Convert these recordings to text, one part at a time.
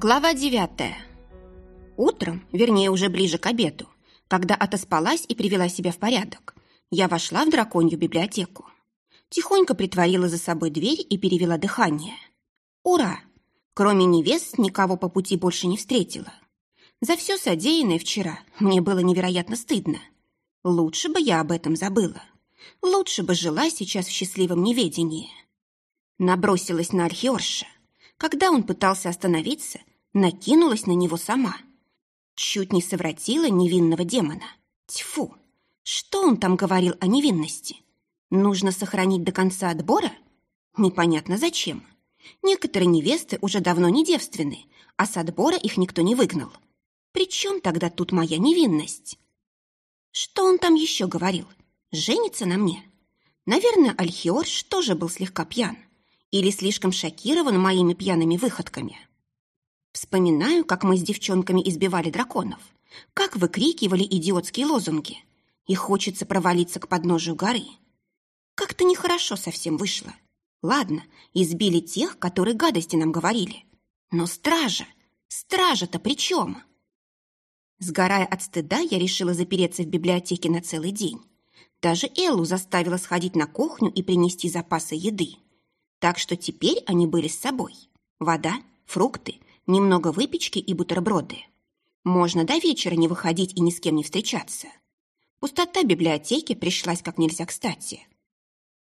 Глава девятая. Утром, вернее, уже ближе к обеду, когда отоспалась и привела себя в порядок, я вошла в драконью библиотеку. Тихонько притворила за собой дверь и перевела дыхание. Ура! Кроме невест, никого по пути больше не встретила. За все содеянное вчера мне было невероятно стыдно. Лучше бы я об этом забыла. Лучше бы жила сейчас в счастливом неведении. Набросилась на архиорша. Когда он пытался остановиться, накинулась на него сама. Чуть не совратила невинного демона. Тьфу! Что он там говорил о невинности? Нужно сохранить до конца отбора? Непонятно зачем. Некоторые невесты уже давно не девственны, а с отбора их никто не выгнал. Причем тогда тут моя невинность? Что он там еще говорил? Женится на мне? Наверное, Альхиорш тоже был слегка пьян или слишком шокирован моими пьяными выходками. Вспоминаю, как мы с девчонками избивали драконов, как выкрикивали идиотские лозунги, и хочется провалиться к подножию горы. Как-то нехорошо совсем вышло. Ладно, избили тех, которые гадости нам говорили. Но стража, стража-то при чем? Сгорая от стыда, я решила запереться в библиотеке на целый день. Даже Эллу заставила сходить на кухню и принести запасы еды. Так что теперь они были с собой. Вода, фрукты, немного выпечки и бутерброды. Можно до вечера не выходить и ни с кем не встречаться. Пустота библиотеки пришлась как нельзя кстати.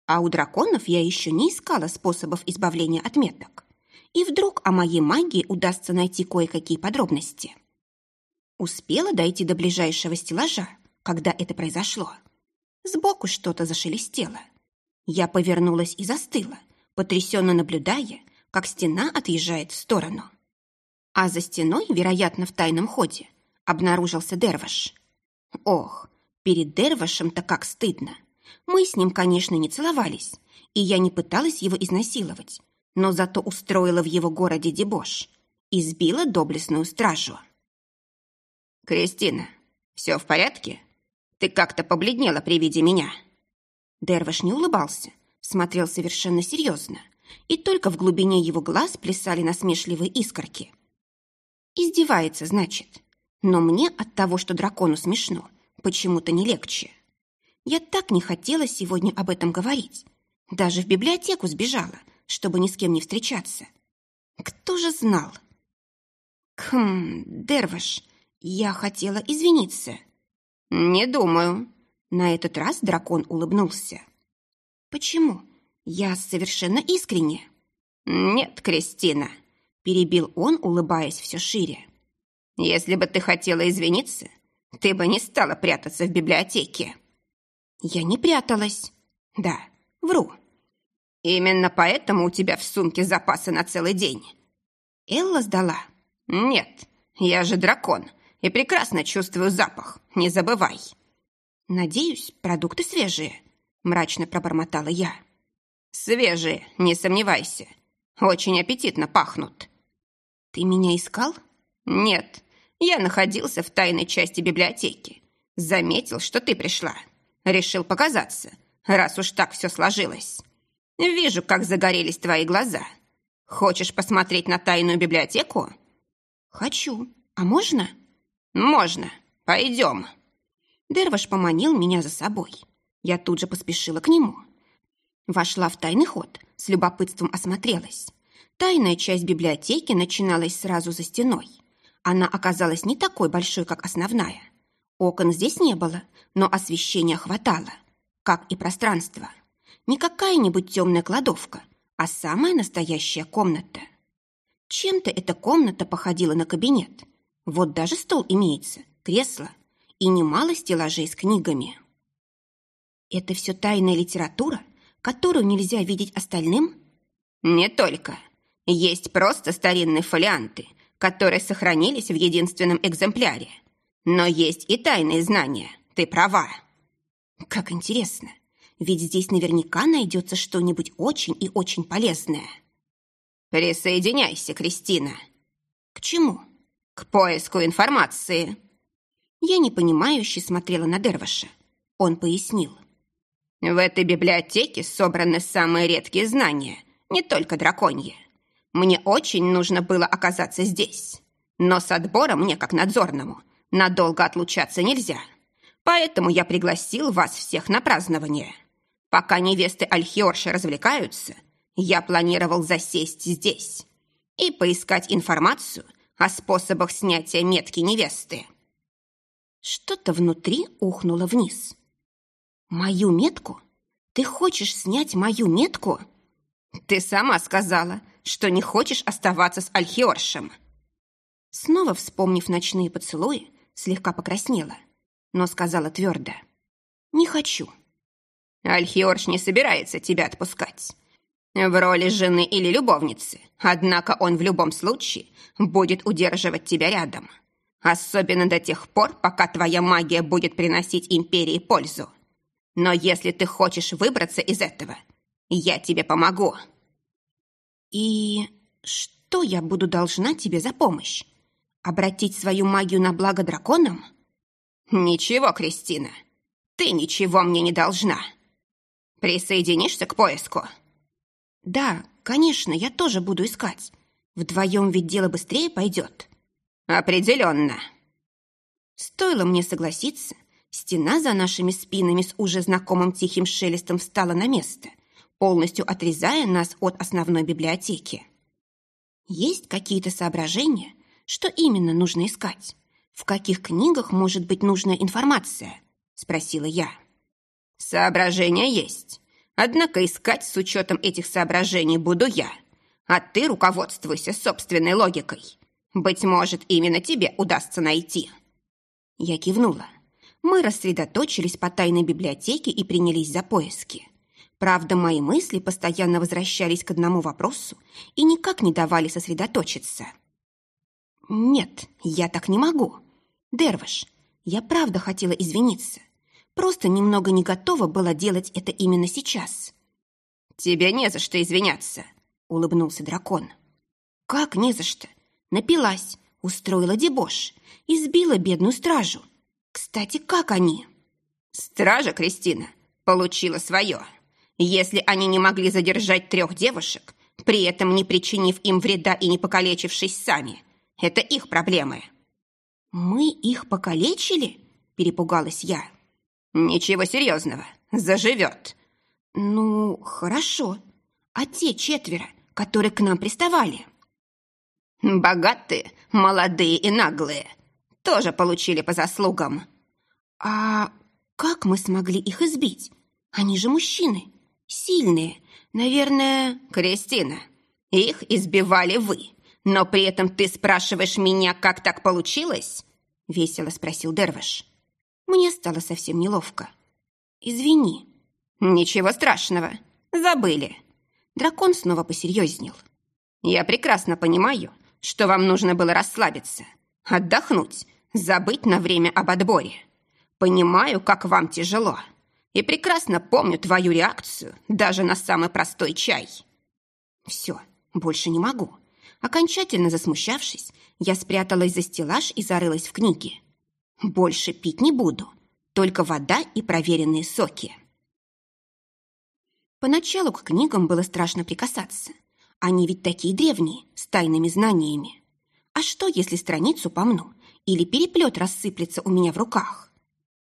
А у драконов я еще не искала способов избавления от меток. И вдруг о моей магии удастся найти кое-какие подробности. Успела дойти до ближайшего стеллажа, когда это произошло. Сбоку что-то зашелестело. Я повернулась и застыла, потрясенно наблюдая, как стена отъезжает в сторону. А за стеной, вероятно, в тайном ходе, обнаружился Дерваш. Ох, перед Дервашем-то как стыдно. Мы с ним, конечно, не целовались, и я не пыталась его изнасиловать, но зато устроила в его городе дебош, избила доблестную стражу. «Кристина, все в порядке? Ты как-то побледнела при виде меня». Дерваш не улыбался, смотрел совершенно серьезно, и только в глубине его глаз плясали насмешливые искорки. Издевается, значит. Но мне от того, что дракону смешно, почему-то не легче. Я так не хотела сегодня об этом говорить. Даже в библиотеку сбежала, чтобы ни с кем не встречаться. Кто же знал? Хм, Дерваш, я хотела извиниться. Не думаю. На этот раз дракон улыбнулся. «Почему? Я совершенно искренне». «Нет, Кристина», — перебил он, улыбаясь все шире. «Если бы ты хотела извиниться, ты бы не стала прятаться в библиотеке». «Я не пряталась». «Да, вру». «Именно поэтому у тебя в сумке запасы на целый день». «Элла сдала». «Нет, я же дракон и прекрасно чувствую запах, не забывай». «Надеюсь, продукты свежие», мрачно пробормотала я. «Свежие, не сомневайся. Очень аппетитно пахнут». «Ты меня искал?» «Нет, я находился в тайной части библиотеки. Заметил, что ты пришла. Решил показаться, раз уж так все сложилось. Вижу, как загорелись твои глаза. Хочешь посмотреть на тайную библиотеку?» «Хочу. А можно?» «Можно. Пойдем». Дерваш поманил меня за собой. Я тут же поспешила к нему. Вошла в тайный ход, с любопытством осмотрелась. Тайная часть библиотеки начиналась сразу за стеной. Она оказалась не такой большой, как основная. Окон здесь не было, но освещения хватало, как и пространство. Не какая-нибудь темная кладовка, а самая настоящая комната. Чем-то эта комната походила на кабинет. Вот даже стол имеется, кресло и немало стеллажей с книгами. Это все тайная литература, которую нельзя видеть остальным? Не только. Есть просто старинные фолианты, которые сохранились в единственном экземпляре. Но есть и тайные знания, ты права. Как интересно. Ведь здесь наверняка найдется что-нибудь очень и очень полезное. Присоединяйся, Кристина. К чему? К поиску информации. Я непонимающе смотрела на Дерваша. Он пояснил. В этой библиотеке собраны самые редкие знания, не только драконьи. Мне очень нужно было оказаться здесь. Но с отбором мне, как надзорному, надолго отлучаться нельзя. Поэтому я пригласил вас всех на празднование. Пока невесты Альхиорши развлекаются, я планировал засесть здесь и поискать информацию о способах снятия метки невесты. Что-то внутри ухнуло вниз. «Мою метку? Ты хочешь снять мою метку?» «Ты сама сказала, что не хочешь оставаться с Альхиоршем». Снова вспомнив ночные поцелуи, слегка покраснела, но сказала твердо. «Не хочу». Альхиорш не собирается тебя отпускать. В роли жены или любовницы, однако он в любом случае будет удерживать тебя рядом. Особенно до тех пор, пока твоя магия будет приносить империи пользу. Но если ты хочешь выбраться из этого, я тебе помогу. И что я буду должна тебе за помощь? Обратить свою магию на благо драконам? Ничего, Кристина, ты ничего мне не должна. Присоединишься к поиску? Да, конечно, я тоже буду искать. Вдвоем ведь дело быстрее пойдет. Определенно. Стоило мне согласиться, стена за нашими спинами с уже знакомым тихим шелестом встала на место, полностью отрезая нас от основной библиотеки. Есть какие-то соображения, что именно нужно искать? В каких книгах может быть нужная информация? Спросила я. Соображения есть. Однако искать с учетом этих соображений буду я. А ты руководствуйся собственной логикой. Быть может, именно тебе удастся найти. Я кивнула. Мы рассредоточились по тайной библиотеке и принялись за поиски. Правда, мои мысли постоянно возвращались к одному вопросу и никак не давали сосредоточиться. «Нет, я так не могу. Дерваш, я правда хотела извиниться. Просто немного не готова была делать это именно сейчас». «Тебе не за что извиняться», — улыбнулся дракон. «Как не за что? Напилась, устроила дебош, избила бедную стражу. Кстати, как они?» «Стража, Кристина, получила свое. Если они не могли задержать трех девушек, при этом не причинив им вреда и не покалечившись сами, это их проблемы». «Мы их покалечили?» – перепугалась я. «Ничего серьезного. Заживет». «Ну, хорошо. А те четверо, которые к нам приставали?» «Богатые, молодые и наглые. Тоже получили по заслугам». «А как мы смогли их избить? Они же мужчины. Сильные. Наверное...» «Кристина, их избивали вы. Но при этом ты спрашиваешь меня, как так получилось?» Весело спросил Дервиш. Мне стало совсем неловко. «Извини». «Ничего страшного. Забыли». Дракон снова посерьезнел. «Я прекрасно понимаю, что вам нужно было расслабиться, отдохнуть, забыть на время об отборе. Понимаю, как вам тяжело, и прекрасно помню твою реакцию даже на самый простой чай». «Все, больше не могу. Окончательно засмущавшись, я спряталась за стеллаж и зарылась в книги. Больше пить не буду, только вода и проверенные соки. Поначалу к книгам было страшно прикасаться. Они ведь такие древние, с тайными знаниями. А что, если страницу помну или переплет рассыплется у меня в руках?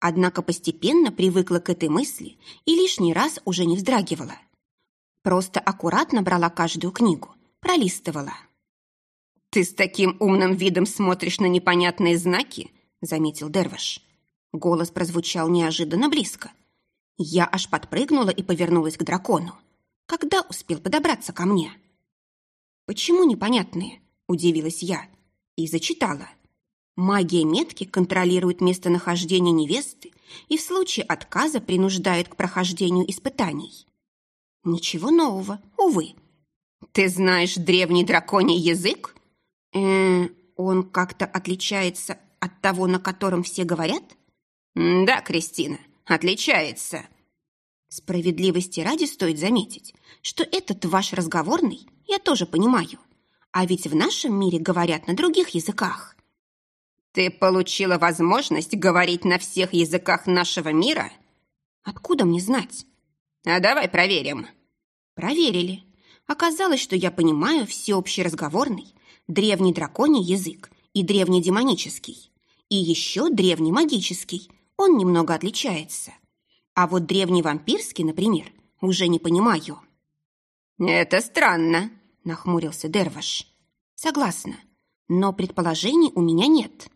Однако постепенно привыкла к этой мысли и лишний раз уже не вздрагивала. Просто аккуратно брала каждую книгу, пролистывала. «Ты с таким умным видом смотришь на непонятные знаки?» — заметил Дервиш. Голос прозвучал неожиданно близко. Я аж подпрыгнула и повернулась к дракону. Когда успел подобраться ко мне? «Почему непонятные?» — удивилась я. И зачитала. Магия метки контролирует местонахождение невесты и в случае отказа принуждает к прохождению испытаний. Ничего нового, увы. «Ты знаешь древний драконий язык?» э он как-то отличается от того, на котором все говорят? Да, Кристина, отличается. Справедливости ради стоит заметить, что этот ваш разговорный я тоже понимаю. А ведь в нашем мире говорят на других языках. Ты получила возможность говорить на всех языках нашего мира? Откуда мне знать? А давай проверим. Проверили. Оказалось, что я понимаю всеобщий разговорный, древний драконий язык и древний демонический, и еще древний магический, он немного отличается. А вот древний вампирский, например, уже не понимаю. «Это странно», — нахмурился Дерваш. «Согласна, но предположений у меня нет».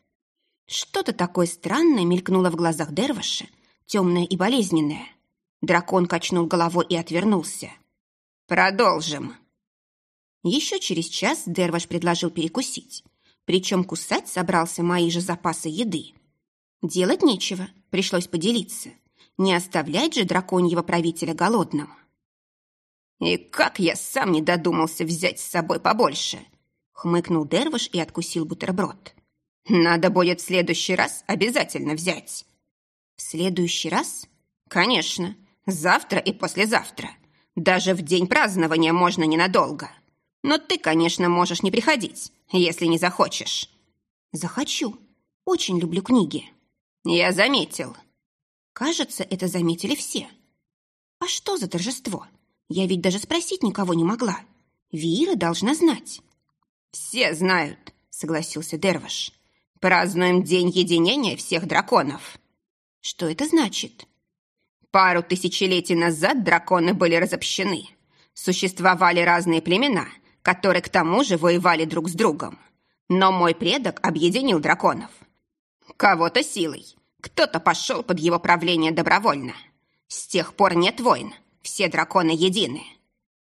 Что-то такое странное мелькнуло в глазах Дерваша, темное и болезненное. Дракон качнул головой и отвернулся. «Продолжим». Еще через час Дерваш предложил перекусить, причем кусать собрался мои же запасы еды. Делать нечего, пришлось поделиться. Не оставлять же драконьего правителя голодным. «И как я сам не додумался взять с собой побольше!» Хмыкнул Дерваш и откусил бутерброд. «Надо будет в следующий раз обязательно взять». «В следующий раз?» «Конечно. Завтра и послезавтра. Даже в день празднования можно ненадолго. Но ты, конечно, можешь не приходить, если не захочешь». «Захочу. Очень люблю книги». «Я заметил». Кажется, это заметили все. А что за торжество? Я ведь даже спросить никого не могла. Вира должна знать. «Все знают», — согласился Дерваш. «Празднуем День единения всех драконов». «Что это значит?» «Пару тысячелетий назад драконы были разобщены. Существовали разные племена, которые к тому же воевали друг с другом. Но мой предок объединил драконов. Кого-то силой, кто-то пошел под его правление добровольно. С тех пор нет войн, все драконы едины.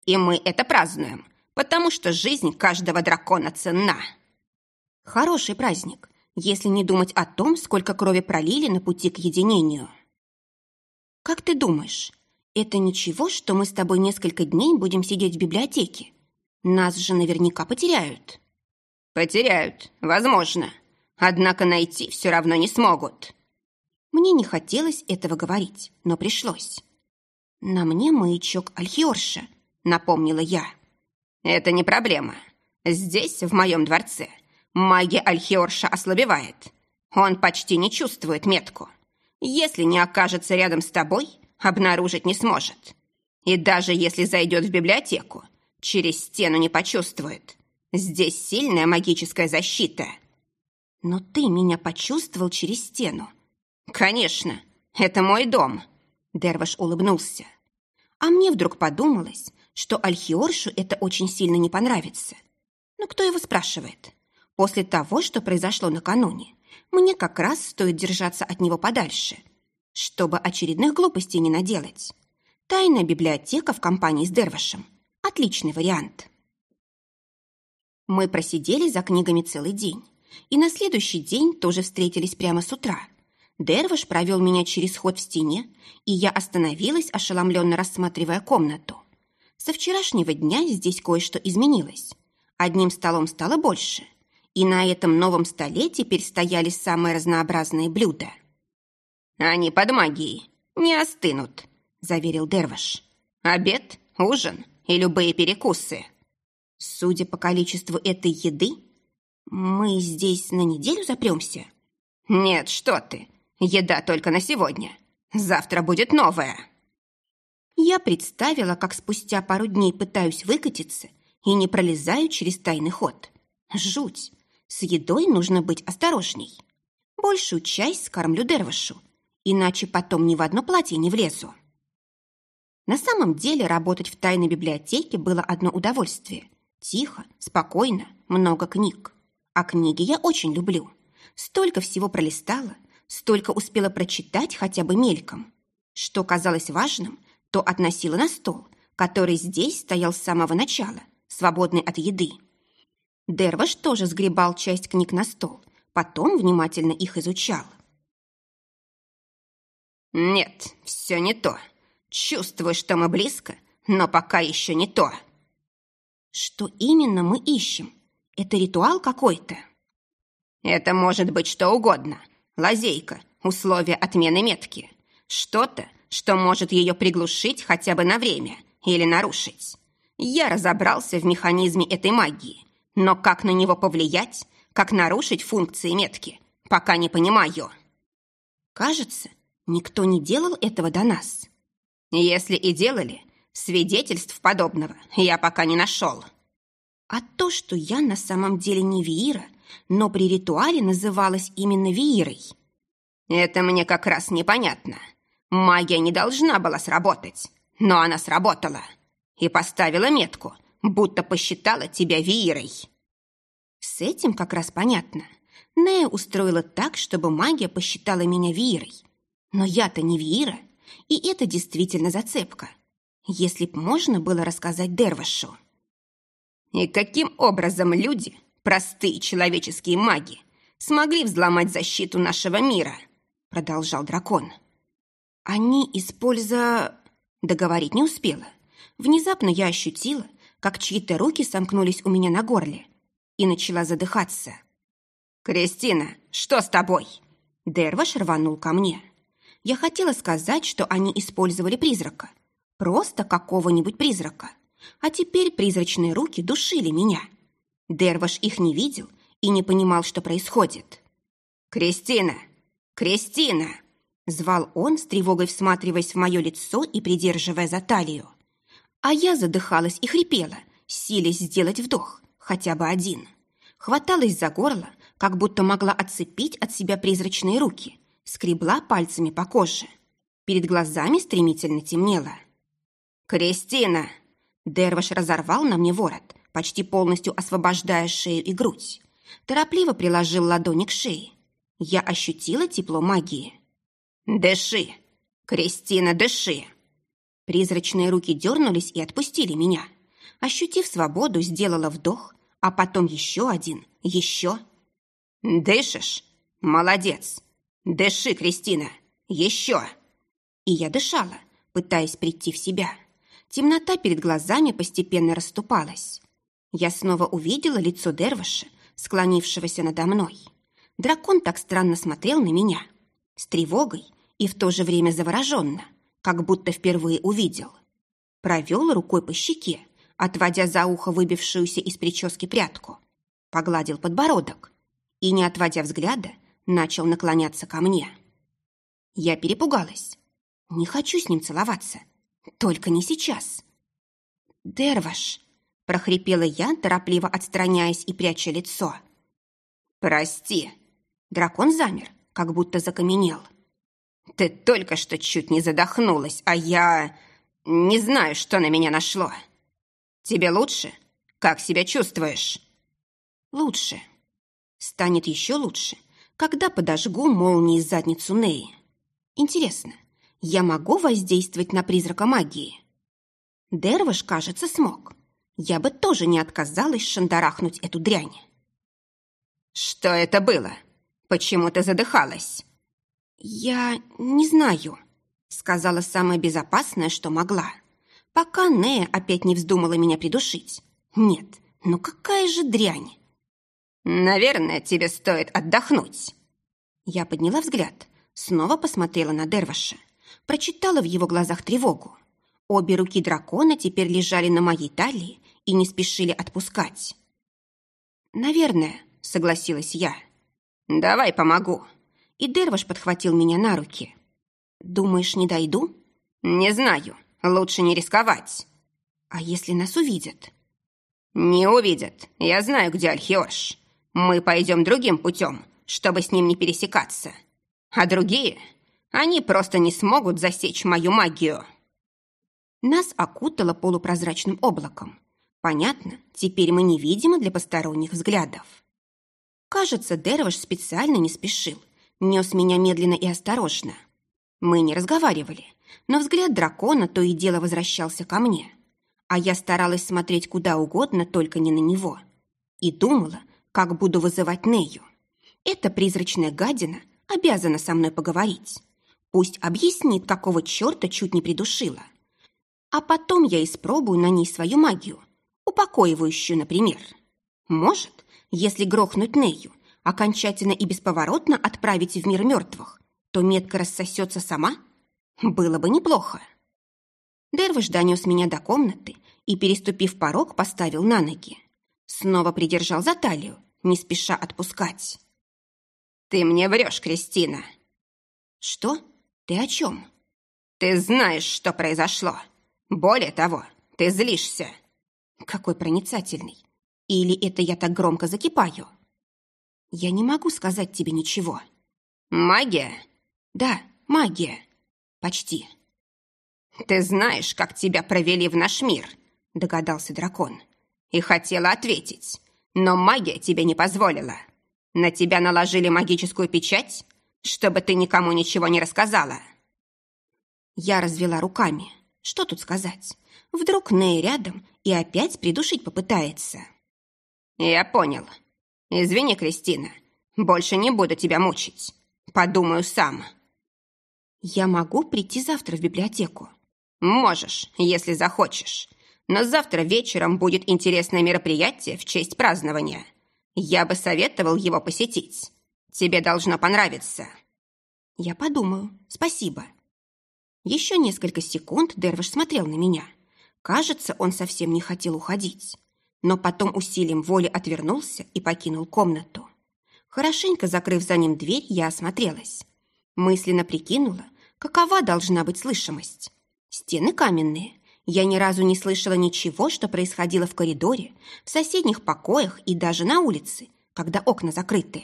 И мы это празднуем, потому что жизнь каждого дракона ценна. Хороший праздник, если не думать о том, сколько крови пролили на пути к единению. Как ты думаешь, это ничего, что мы с тобой несколько дней будем сидеть в библиотеке? Нас же наверняка потеряют. Потеряют, возможно. Однако найти все равно не смогут. Мне не хотелось этого говорить, но пришлось. «На мне маячок Альхиорша», — напомнила я. «Это не проблема. Здесь, в моем дворце, магия Альхиорша ослабевает. Он почти не чувствует метку. Если не окажется рядом с тобой, обнаружить не сможет. И даже если зайдет в библиотеку, через стену не почувствует. Здесь сильная магическая защита». «Но ты меня почувствовал через стену», «Конечно, это мой дом», — Дерваш улыбнулся. А мне вдруг подумалось, что Альхиоршу это очень сильно не понравится. Ну, кто его спрашивает? После того, что произошло накануне, мне как раз стоит держаться от него подальше, чтобы очередных глупостей не наделать. Тайная библиотека в компании с Дервашем – отличный вариант. Мы просидели за книгами целый день, и на следующий день тоже встретились прямо с утра – Дерваш провел меня через ход в стене, и я остановилась, ошеломленно рассматривая комнату. Со вчерашнего дня здесь кое-что изменилось. Одним столом стало больше, и на этом новом столе теперь стояли самые разнообразные блюда. «Они под магией, не остынут», — заверил Дерваш. «Обед, ужин и любые перекусы». «Судя по количеству этой еды, мы здесь на неделю запремся?» «Нет, что ты, Еда только на сегодня. Завтра будет новая». Я представила, как спустя пару дней пытаюсь выкатиться и не пролезаю через тайный ход. Жуть. С едой нужно быть осторожней. Большую часть скормлю Дервашу, иначе потом ни в одно платье не влезу. На самом деле работать в тайной библиотеке было одно удовольствие. Тихо, спокойно, много книг. А книги я очень люблю. Столько всего пролистала, столько успела прочитать хотя бы мельком. Что казалось важным, то относила на стол, который здесь стоял с самого начала, свободный от еды. Дерваш тоже сгребал часть книг на стол, потом внимательно их изучал. «Нет, все не то. Чувствую, что мы близко, но пока еще не то». «Что именно мы ищем? Это ритуал какой-то?» «Это может быть что угодно, Лазейка, условие отмены метки. Что-то, что может ее приглушить хотя бы на время или нарушить. Я разобрался в механизме этой магии, но как на него повлиять, как нарушить функции метки, пока не понимаю. Кажется, никто не делал этого до нас. Если и делали, Свидетельств подобного я пока не нашел. А то, что я на самом деле не Виира, но при ритуале называлась именно Виирой. Это мне как раз непонятно. Магия не должна была сработать, но она сработала. И поставила метку, будто посчитала тебя Виирой. С этим как раз понятно. Нея устроила так, чтобы магия посчитала меня Виирой. Но я-то не Виира, и это действительно зацепка. Если б можно было рассказать Дервашу. И каким образом люди, простые человеческие маги, смогли взломать защиту нашего мира? Продолжал дракон. Они, используя... Договорить не успела. Внезапно я ощутила, как чьи-то руки сомкнулись у меня на горле и начала задыхаться. «Кристина, что с тобой?» Дерваш рванул ко мне. Я хотела сказать, что они использовали призрака. Просто какого-нибудь призрака. А теперь призрачные руки душили меня. Дерваш их не видел и не понимал, что происходит. «Кристина! Кристина!» Звал он, с тревогой всматриваясь в мое лицо и придерживая за талию. А я задыхалась и хрипела, силясь сделать вдох, хотя бы один. Хваталась за горло, как будто могла отцепить от себя призрачные руки, скребла пальцами по коже. Перед глазами стремительно темнело. «Кристина!» Дерваш разорвал на мне ворот, почти полностью освобождая шею и грудь. Торопливо приложил ладони к шее. Я ощутила тепло магии. «Дыши! Кристина, дыши!» Призрачные руки дернулись и отпустили меня. Ощутив свободу, сделала вдох, а потом еще один, еще. «Дышишь? Молодец! Дыши, Кристина! Еще!» И я дышала, пытаясь прийти в себя. Темнота перед глазами постепенно расступалась. Я снова увидела лицо Дерваша, склонившегося надо мной. Дракон так странно смотрел на меня, с тревогой и в то же время завороженно, как будто впервые увидел. Провел рукой по щеке, отводя за ухо выбившуюся из прически прядку. Погладил подбородок и, не отводя взгляда, начал наклоняться ко мне. Я перепугалась. Не хочу с ним целоваться. Только не сейчас. «Дерваш!» – прохрипела я, торопливо отстраняясь и пряча лицо. «Прости!» Дракон замер, как будто закаменел. «Ты только что чуть не задохнулась, а я... не знаю, что на меня нашло. Тебе лучше? Как себя чувствуешь?» «Лучше. Станет еще лучше, когда подожгу молнии задницу Неи. Интересно, я могу воздействовать на призрака магии?» Дерваш, кажется, смог. Я бы тоже не отказалась шандарахнуть эту дрянь. «Что это было? Почему ты задыхалась?» «Я не знаю», — сказала самое безопасное, что могла. Пока Нея опять не вздумала меня придушить. Нет, ну какая же дрянь. «Наверное, тебе стоит отдохнуть». Я подняла взгляд, снова посмотрела на Дерваша, прочитала в его глазах тревогу. Обе руки дракона теперь лежали на моей талии и не спешили отпускать. «Наверное», — согласилась я. «Давай помогу», и Дерваш подхватил меня на руки. «Думаешь, не дойду?» «Не знаю. Лучше не рисковать». «А если нас увидят?» «Не увидят. Я знаю, где Альхиош. Мы пойдем другим путем, чтобы с ним не пересекаться. А другие, они просто не смогут засечь мою магию». Нас окутало полупрозрачным облаком. Понятно, теперь мы невидимы для посторонних взглядов. Кажется, Дерваш специально не спешил, нес меня медленно и осторожно. Мы не разговаривали, но взгляд дракона то и дело возвращался ко мне. А я старалась смотреть куда угодно, только не на него. И думала, как буду вызывать Нею. Эта призрачная гадина обязана со мной поговорить. Пусть объяснит, какого черта чуть не придушила. А потом я испробую на ней свою магию, упокоивающую, например. Может, если грохнуть Нею, окончательно и бесповоротно отправить в мир мертвых, то метка рассосется сама? Было бы неплохо. Дервиш донес меня до комнаты и, переступив порог, поставил на ноги. Снова придержал за талию, не спеша отпускать. «Ты мне врешь, Кристина!» «Что? Ты о чем?» «Ты знаешь, что произошло. Более того, ты злишься. Какой проницательный. Или это я так громко закипаю? Я не могу сказать тебе ничего. Магия? Да, магия. Почти. Ты знаешь, как тебя провели в наш мир, догадался дракон. И хотела ответить, но магия тебе не позволила. На тебя наложили магическую печать, чтобы ты никому ничего не рассказала. Я развела руками. Что тут сказать? Вдруг Ней рядом и опять придушить попытается. Я понял. Извини, Кристина. Больше не буду тебя мучить. Подумаю сам. Я могу прийти завтра в библиотеку? Можешь, если захочешь. Но завтра вечером будет интересное мероприятие в честь празднования. Я бы советовал его посетить. Тебе должно понравиться. Я подумаю. Спасибо. Еще несколько секунд Дервиш смотрел на меня. Кажется, он совсем не хотел уходить. Но потом усилием воли отвернулся и покинул комнату. Хорошенько закрыв за ним дверь, я осмотрелась. Мысленно прикинула, какова должна быть слышимость. Стены каменные. Я ни разу не слышала ничего, что происходило в коридоре, в соседних покоях и даже на улице, когда окна закрыты.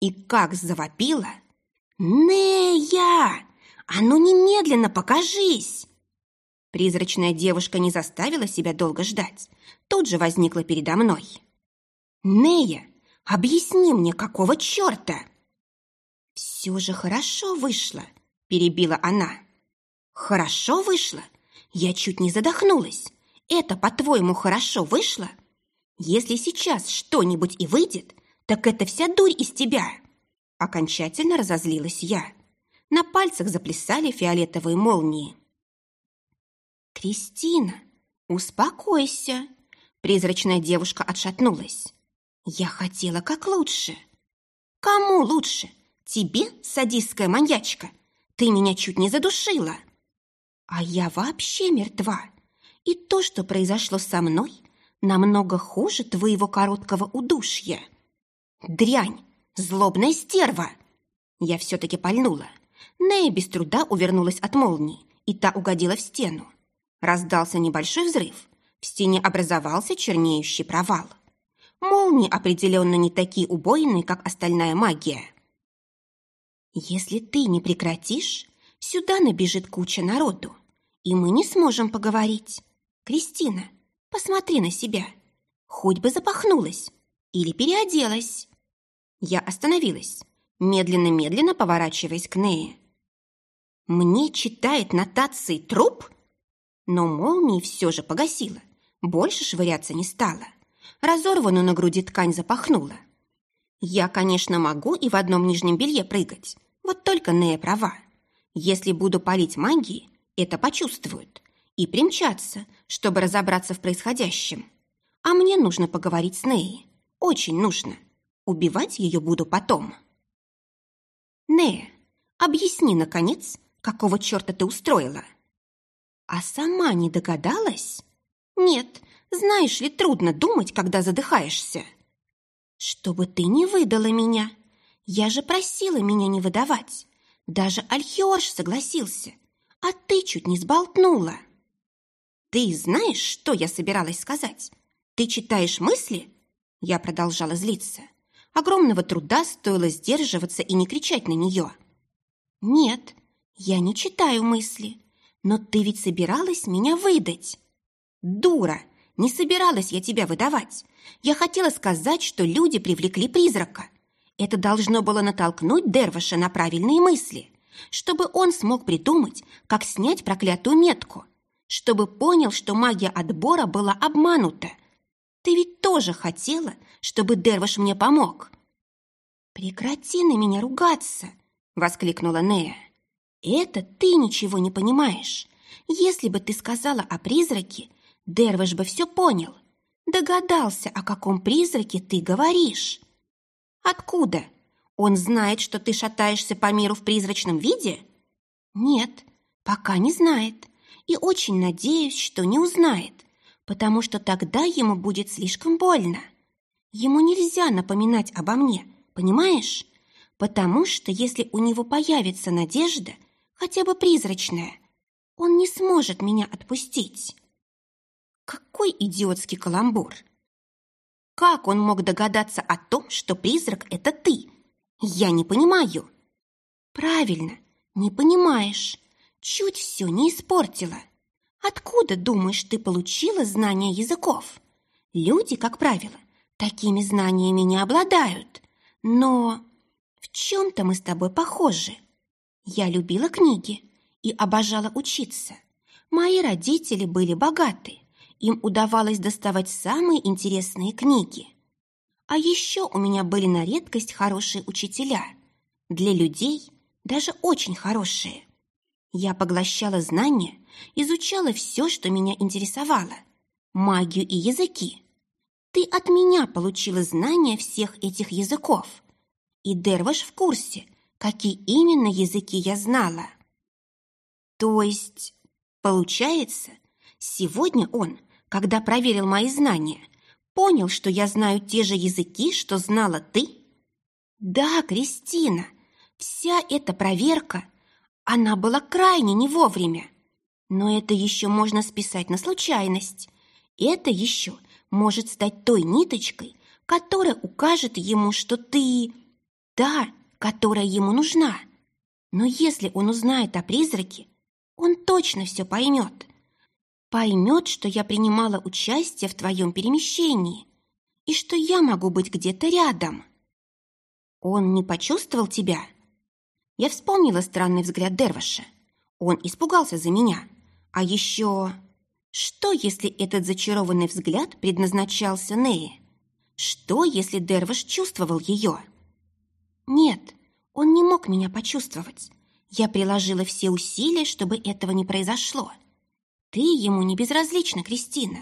И как завопила! «Нея! А ну немедленно покажись!» Призрачная девушка не заставила себя долго ждать. Тут же возникла передо мной. «Нея, объясни мне, какого черта?» «Все же хорошо вышло», — перебила она. «Хорошо вышло? Я чуть не задохнулась. Это, по-твоему, хорошо вышло? Если сейчас что-нибудь и выйдет, так это вся дурь из тебя!» Окончательно разозлилась я. На пальцах заплясали фиолетовые молнии. «Кристина, успокойся!» Призрачная девушка отшатнулась. «Я хотела как лучше». «Кому лучше? Тебе, садистская маньячка? Ты меня чуть не задушила!» «А я вообще мертва. И то, что произошло со мной, намного хуже твоего короткого удушья. Дрянь! Злобная стерва!» Я все-таки пальнула. Нея без труда увернулась от молнии, и та угодила в стену. Раздался небольшой взрыв. В стене образовался чернеющий провал. Молнии определенно не такие убойные, как остальная магия. «Если ты не прекратишь, сюда набежит куча народу, и мы не сможем поговорить. Кристина, посмотри на себя. Хоть бы запахнулась или переоделась». Я остановилась, медленно-медленно поворачиваясь к Нее. «Мне читает нотации труп?» Но молнии все же погасила, больше швыряться не стала. Разорванную на груди ткань запахнула. Я, конечно, могу и в одном нижнем белье прыгать, вот только Нея права. Если буду палить магией, это почувствуют и примчатся, чтобы разобраться в происходящем. А мне нужно поговорить с Неей. Очень нужно. Убивать ее буду потом. Нея, объясни, наконец, какого черта ты устроила? А сама не догадалась? Нет, знаешь ли, трудно думать, когда задыхаешься. Чтобы ты не выдала меня. Я же просила меня не выдавать. Даже Альхиорж согласился. А ты чуть не сболтнула. Ты знаешь, что я собиралась сказать? Ты читаешь мысли? Я продолжала злиться. Огромного труда стоило сдерживаться и не кричать на нее. «Нет, я не читаю мысли, но ты ведь собиралась меня выдать». «Дура! Не собиралась я тебя выдавать. Я хотела сказать, что люди привлекли призрака. Это должно было натолкнуть Дерваша на правильные мысли, чтобы он смог придумать, как снять проклятую метку, чтобы понял, что магия отбора была обманута, ты ведь тоже хотела, чтобы Дерваш мне помог?» «Прекрати на меня ругаться!» — воскликнула Нея. «Это ты ничего не понимаешь. Если бы ты сказала о призраке, Дерваш бы все понял. Догадался, о каком призраке ты говоришь». «Откуда? Он знает, что ты шатаешься по миру в призрачном виде?» «Нет, пока не знает. И очень надеюсь, что не узнает потому что тогда ему будет слишком больно. Ему нельзя напоминать обо мне, понимаешь? Потому что если у него появится надежда, хотя бы призрачная, Он не сможет меня отпустить. Какой идиотский каламбур! Как он мог догадаться о том, что призрак — это ты? Я не понимаю. Правильно, не понимаешь. Чуть все не испортила. Откуда, думаешь, ты получила знания языков? Люди, как правило, такими знаниями не обладают. Но в чем-то мы с тобой похожи. Я любила книги и обожала учиться. Мои родители были богаты. Им удавалось доставать самые интересные книги. А еще у меня были на редкость хорошие учителя. Для людей даже очень хорошие. Я поглощала знания, изучала все, что меня интересовало. Магию и языки. Ты от меня получила знания всех этих языков. И Дерваш в курсе, какие именно языки я знала. То есть, получается, сегодня он, когда проверил мои знания, понял, что я знаю те же языки, что знала ты? Да, Кристина, вся эта проверка, она была крайне не вовремя. Но это еще можно списать на случайность. Это еще может стать той ниточкой, которая укажет ему, что ты... Да, которая ему нужна. Но если он узнает о призраке, он точно все поймет. Поймет, что я принимала участие в твоем перемещении и что я могу быть где-то рядом. Он не почувствовал тебя? Я вспомнила странный взгляд Дерваша. Он испугался за меня. А еще... Что, если этот зачарованный взгляд предназначался Нее? Что, если Дерваш чувствовал ее? Нет, он не мог меня почувствовать. Я приложила все усилия, чтобы этого не произошло. Ты ему не безразлична, Кристина.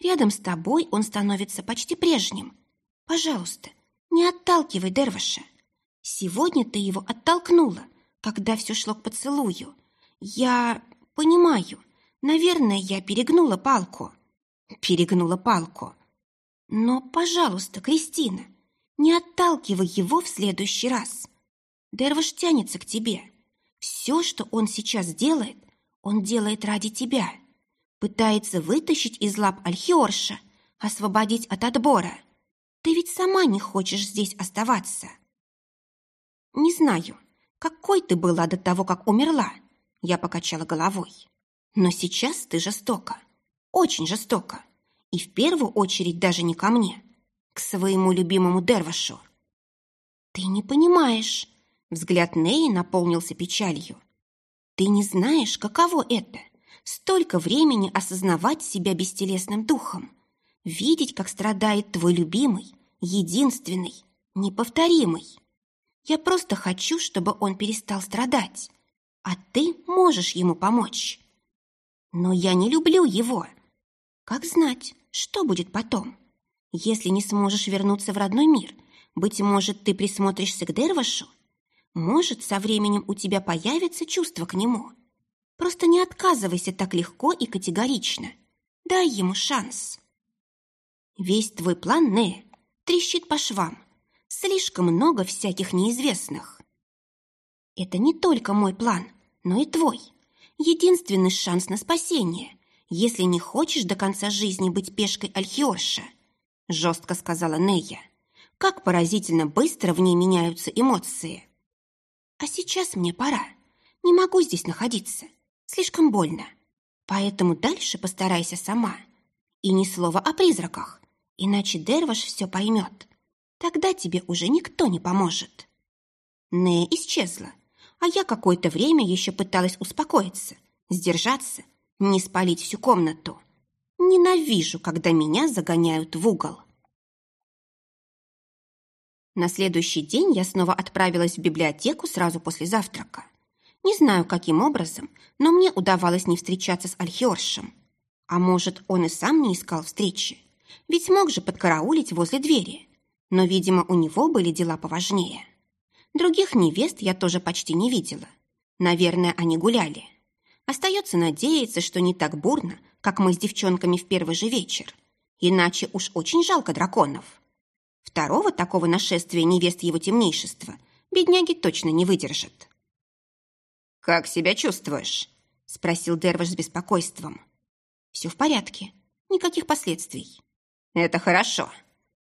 Рядом с тобой он становится почти прежним. Пожалуйста, не отталкивай Дерваша. Сегодня ты его оттолкнула, когда все шло к поцелую. Я понимаю, наверное, я перегнула палку. Перегнула палку. Но, пожалуйста, Кристина, не отталкивай его в следующий раз. Дерваш тянется к тебе. Все, что он сейчас делает, он делает ради тебя. Пытается вытащить из лап Альхиорша, освободить от отбора. Ты ведь сама не хочешь здесь оставаться. Не знаю, какой ты была до того, как умерла. Я покачала головой. Но сейчас ты жестока. Очень жестока. И в первую очередь даже не ко мне, к своему любимому Дервашу. Ты не понимаешь. Взгляд Неи наполнился печалью. Ты не знаешь, каково это — столько времени осознавать себя бестелесным духом, видеть, как страдает твой любимый, единственный, неповторимый. Я просто хочу, чтобы он перестал страдать, а ты можешь ему помочь. Но я не люблю его. Как знать, что будет потом? Если не сможешь вернуться в родной мир, быть может, ты присмотришься к Дервашу может, со временем у тебя появится чувство к нему. Просто не отказывайся так легко и категорично. Дай ему шанс. Весь твой план, Не, трещит по швам. Слишком много всяких неизвестных. Это не только мой план, но и твой. Единственный шанс на спасение, если не хочешь до конца жизни быть пешкой Альхиорша, жестко сказала Нея. Как поразительно быстро в ней меняются эмоции. А сейчас мне пора. Не могу здесь находиться. Слишком больно. Поэтому дальше постарайся сама. И ни слова о призраках, иначе Дерваш все поймет. Тогда тебе уже никто не поможет. Нея исчезла, а я какое-то время еще пыталась успокоиться, сдержаться, не спалить всю комнату. Ненавижу, когда меня загоняют в угол. На следующий день я снова отправилась в библиотеку сразу после завтрака. Не знаю, каким образом, но мне удавалось не встречаться с Альхиоршем. А может, он и сам не искал встречи. Ведь мог же подкараулить возле двери. Но, видимо, у него были дела поважнее. Других невест я тоже почти не видела. Наверное, они гуляли. Остается надеяться, что не так бурно, как мы с девчонками в первый же вечер. Иначе уж очень жалко драконов. Второго такого нашествия невест его темнейшества бедняги точно не выдержат. «Как себя чувствуешь?» Спросил Дерваш с беспокойством. Все в порядке. Никаких последствий. Это хорошо.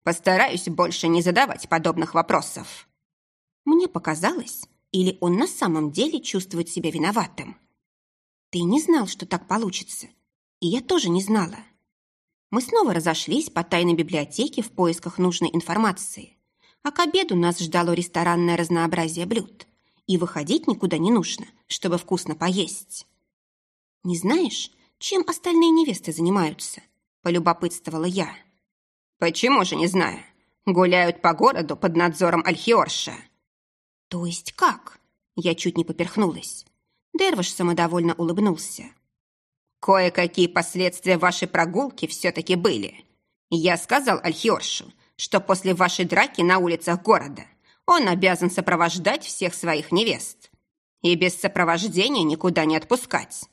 Постараюсь больше не задавать подобных вопросов. Мне показалось, или он на самом деле чувствует себя виноватым. Ты не знал, что так получится. И я тоже не знала. Мы снова разошлись по тайной библиотеке в поисках нужной информации. А к обеду нас ждало ресторанное разнообразие блюд. И выходить никуда не нужно, чтобы вкусно поесть. «Не знаешь, чем остальные невесты занимаются?» – полюбопытствовала я. «Почему же не знаю? Гуляют по городу под надзором Альхиорша». «То есть как?» Я чуть не поперхнулась. Дерваш самодовольно улыбнулся. «Кое-какие последствия вашей прогулки все-таки были. Я сказал Альхиоршу, что после вашей драки на улицах города он обязан сопровождать всех своих невест. И без сопровождения никуда не отпускать.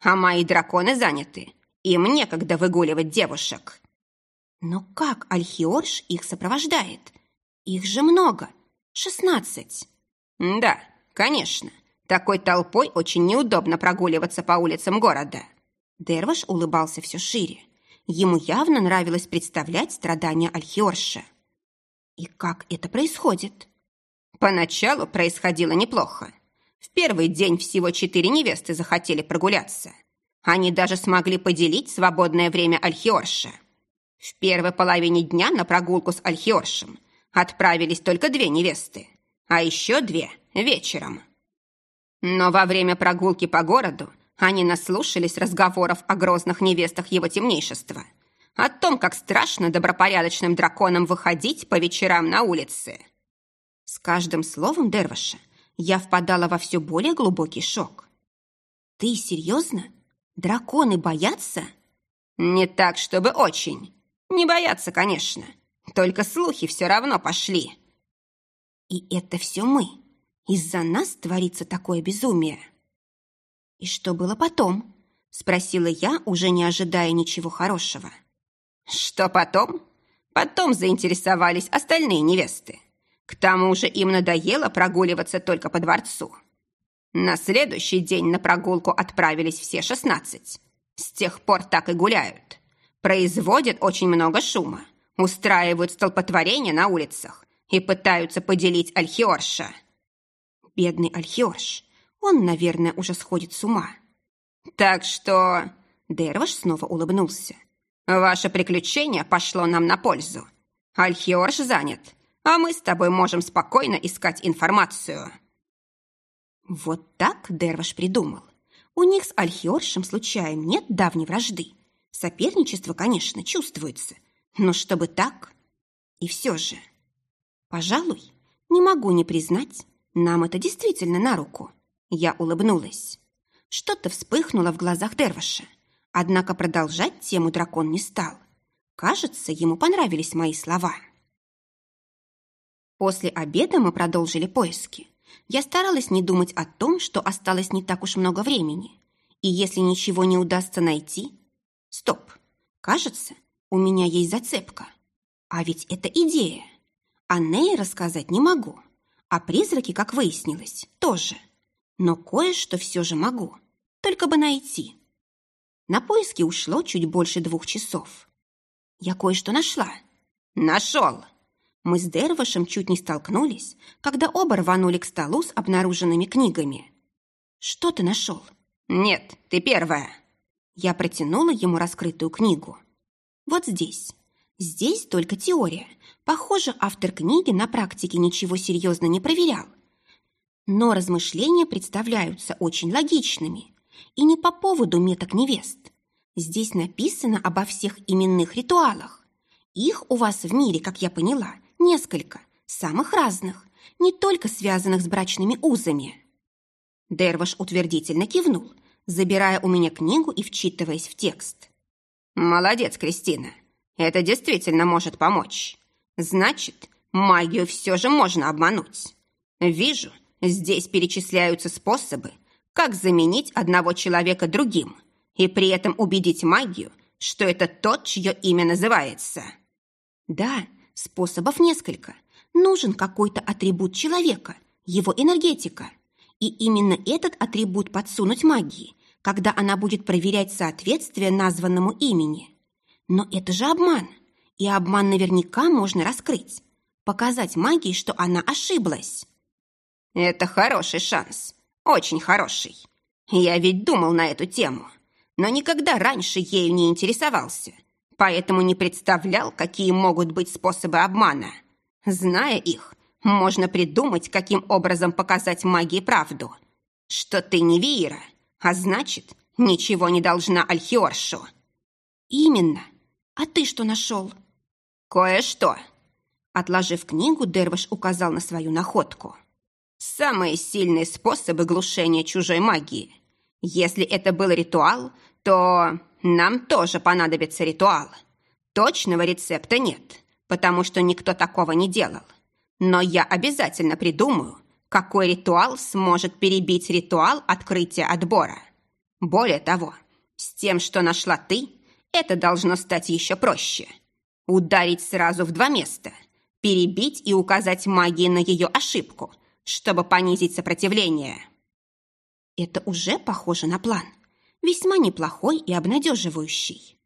А мои драконы заняты. Им некогда выгуливать девушек. Но как Альхиорш их сопровождает? Их же много. Шестнадцать. Да, конечно. Такой толпой очень неудобно прогуливаться по улицам города. Дерваш улыбался все шире. Ему явно нравилось представлять страдания Альхиорша. И как это происходит? Поначалу происходило неплохо. В первый день всего четыре невесты захотели прогуляться. Они даже смогли поделить свободное время Альхиорша. В первой половине дня на прогулку с Альхиоршем отправились только две невесты, а еще две вечером. Но во время прогулки по городу они наслушались разговоров о грозных невестах его темнейшества, о том, как страшно добропорядочным драконам выходить по вечерам на улице. С каждым словом Дерваша я впадала во все более глубокий шок. «Ты серьезно? Драконы боятся?» «Не так, чтобы очень. Не боятся, конечно. Только слухи все равно пошли». «И это все мы. Из-за нас творится такое безумие». «И что было потом?» — спросила я, уже не ожидая ничего хорошего. «Что потом?» Потом заинтересовались остальные невесты. К тому же им надоело прогуливаться только по дворцу. На следующий день на прогулку отправились все шестнадцать. С тех пор так и гуляют. Производят очень много шума, устраивают столпотворение на улицах и пытаются поделить Альхиорша. Бедный Альхиорш. Он, наверное, уже сходит с ума. Так что... Дерваш снова улыбнулся. «Ваше приключение пошло нам на пользу. Альхиорш занят, а мы с тобой можем спокойно искать информацию». Вот так Дерваш придумал. У них с Альхиоршем случаем нет давней вражды. Соперничество, конечно, чувствуется, но чтобы так... И все же... Пожалуй, не могу не признать, нам это действительно на руку. Я улыбнулась. Что-то вспыхнуло в глазах Дерваша, однако продолжать тему дракон не стал. Кажется, ему понравились мои слова. После обеда мы продолжили поиски. Я старалась не думать о том, что осталось не так уж много времени. И если ничего не удастся найти... Стоп! Кажется, у меня есть зацепка. А ведь это идея. О ней рассказать не могу. А призраки, как выяснилось, тоже. Но кое-что все же могу. Только бы найти. На поиски ушло чуть больше двух часов. Я кое-что нашла. Нашел! Мы с Дервашем чуть не столкнулись, когда оба рванули к столу с обнаруженными книгами. «Что ты нашел?» «Нет, ты первая». Я протянула ему раскрытую книгу. «Вот здесь. Здесь только теория. Похоже, автор книги на практике ничего серьезно не проверял. Но размышления представляются очень логичными. И не по поводу меток невест. Здесь написано обо всех именных ритуалах. Их у вас в мире, как я поняла, Несколько, самых разных, не только связанных с брачными узами. Дерваш утвердительно кивнул, забирая у меня книгу и вчитываясь в текст. «Молодец, Кристина. Это действительно может помочь. Значит, магию все же можно обмануть. Вижу, здесь перечисляются способы, как заменить одного человека другим и при этом убедить магию, что это тот, чье имя называется». «Да, Способов несколько. Нужен какой-то атрибут человека, его энергетика. И именно этот атрибут подсунуть магии, когда она будет проверять соответствие названному имени. Но это же обман, и обман наверняка можно раскрыть, показать магии, что она ошиблась. Это хороший шанс, очень хороший. Я ведь думал на эту тему, но никогда раньше ею не интересовался, поэтому не представлял, какие могут быть способы обмана. Зная их, можно придумать, каким образом показать магии правду. Что ты не Виера, а значит, ничего не должна Альхиоршу. Именно. А ты что нашел? Кое-что. Отложив книгу, Дерваш указал на свою находку. Самые сильные способы глушения чужой магии. Если это был ритуал, то нам тоже понадобится ритуал. Точного рецепта нет, потому что никто такого не делал. Но я обязательно придумаю, какой ритуал сможет перебить ритуал открытия отбора. Более того, с тем, что нашла ты, это должно стать еще проще. Ударить сразу в два места, перебить и указать магии на ее ошибку, чтобы понизить сопротивление. Это уже похоже на план. Весьма неплохой и обнадеживающий.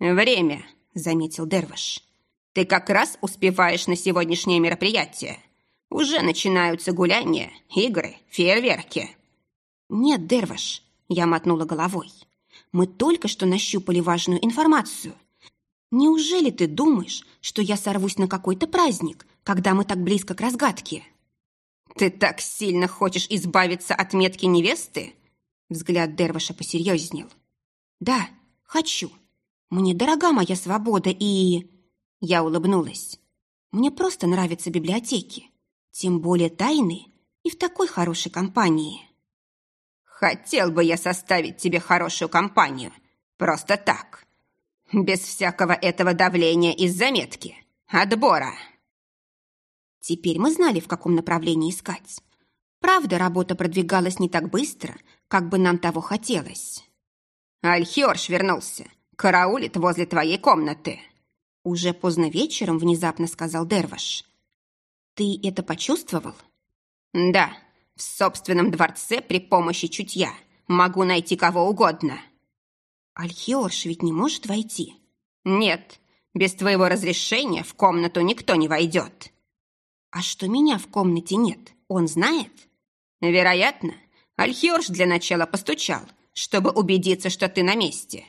«Время», — заметил Дерваш. Ты как раз успеваешь на сегодняшнее мероприятие. Уже начинаются гуляния, игры, фейерверки». «Нет, Дерваш», — я мотнула головой. «Мы только что нащупали важную информацию. Неужели ты думаешь, что я сорвусь на какой-то праздник, когда мы так близко к разгадке?» «Ты так сильно хочешь избавиться от метки невесты?» Взгляд Дерваша посерьезнел. «Да, хочу. Мне дорога моя свобода и...» Я улыбнулась. Мне просто нравятся библиотеки, тем более тайные и в такой хорошей компании. Хотел бы я составить тебе хорошую компанию. Просто так. Без всякого этого давления из заметки. Отбора. Теперь мы знали, в каком направлении искать. Правда, работа продвигалась не так быстро, как бы нам того хотелось. Альхиорш вернулся. Караулит возле твоей комнаты. Уже поздно вечером внезапно сказал Дерваш. «Ты это почувствовал?» «Да, в собственном дворце при помощи чутья могу найти кого угодно». «Альхиорш ведь не может войти?» «Нет, без твоего разрешения в комнату никто не войдет». «А что меня в комнате нет, он знает?» «Вероятно, Альхиорш для начала постучал, чтобы убедиться, что ты на месте.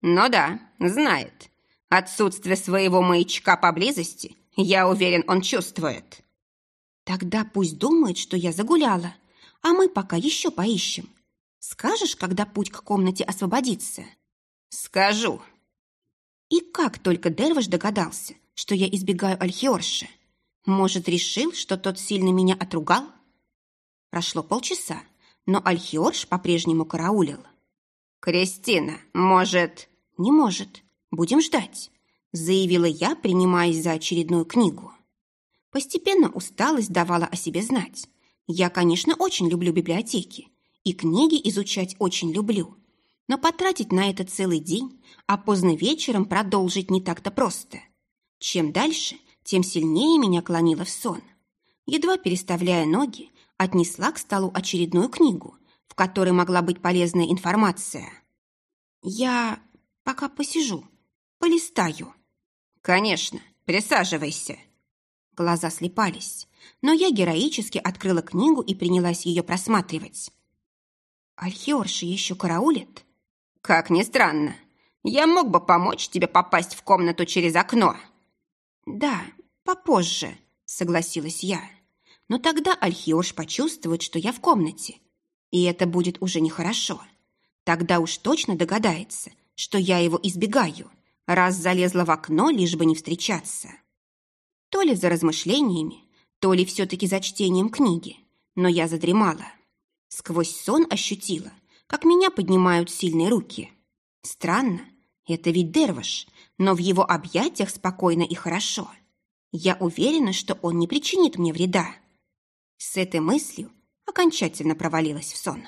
Но да, знает. Отсутствие своего маячка поблизости, я уверен, он чувствует. Тогда пусть думает, что я загуляла, а мы пока еще поищем. Скажешь, когда путь к комнате освободится? Скажу. И как только Дерваш догадался, что я избегаю Альхиорши, может, решил, что тот сильно меня отругал? Прошло полчаса, но Альхиорш по-прежнему караулил. «Кристина, может...» «Не может. «Будем ждать», — заявила я, принимаясь за очередную книгу. Постепенно усталость давала о себе знать. Я, конечно, очень люблю библиотеки, и книги изучать очень люблю. Но потратить на это целый день, а поздно вечером продолжить не так-то просто. Чем дальше, тем сильнее меня клонило в сон. Едва переставляя ноги, отнесла к столу очередную книгу, в которой могла быть полезная информация. «Я пока посижу», полистаю». «Конечно, присаживайся». Глаза слепались, но я героически открыла книгу и принялась ее просматривать. «Альхиорши еще караулит?» «Как ни странно. Я мог бы помочь тебе попасть в комнату через окно». «Да, попозже», — согласилась я. «Но тогда Альхиорш почувствует, что я в комнате, и это будет уже нехорошо. Тогда уж точно догадается, что я его избегаю, раз залезла в окно, лишь бы не встречаться. То ли за размышлениями, то ли все-таки за чтением книги, но я задремала. Сквозь сон ощутила, как меня поднимают сильные руки. Странно, это ведь Дерваш, но в его объятиях спокойно и хорошо. Я уверена, что он не причинит мне вреда. С этой мыслью окончательно провалилась в сон.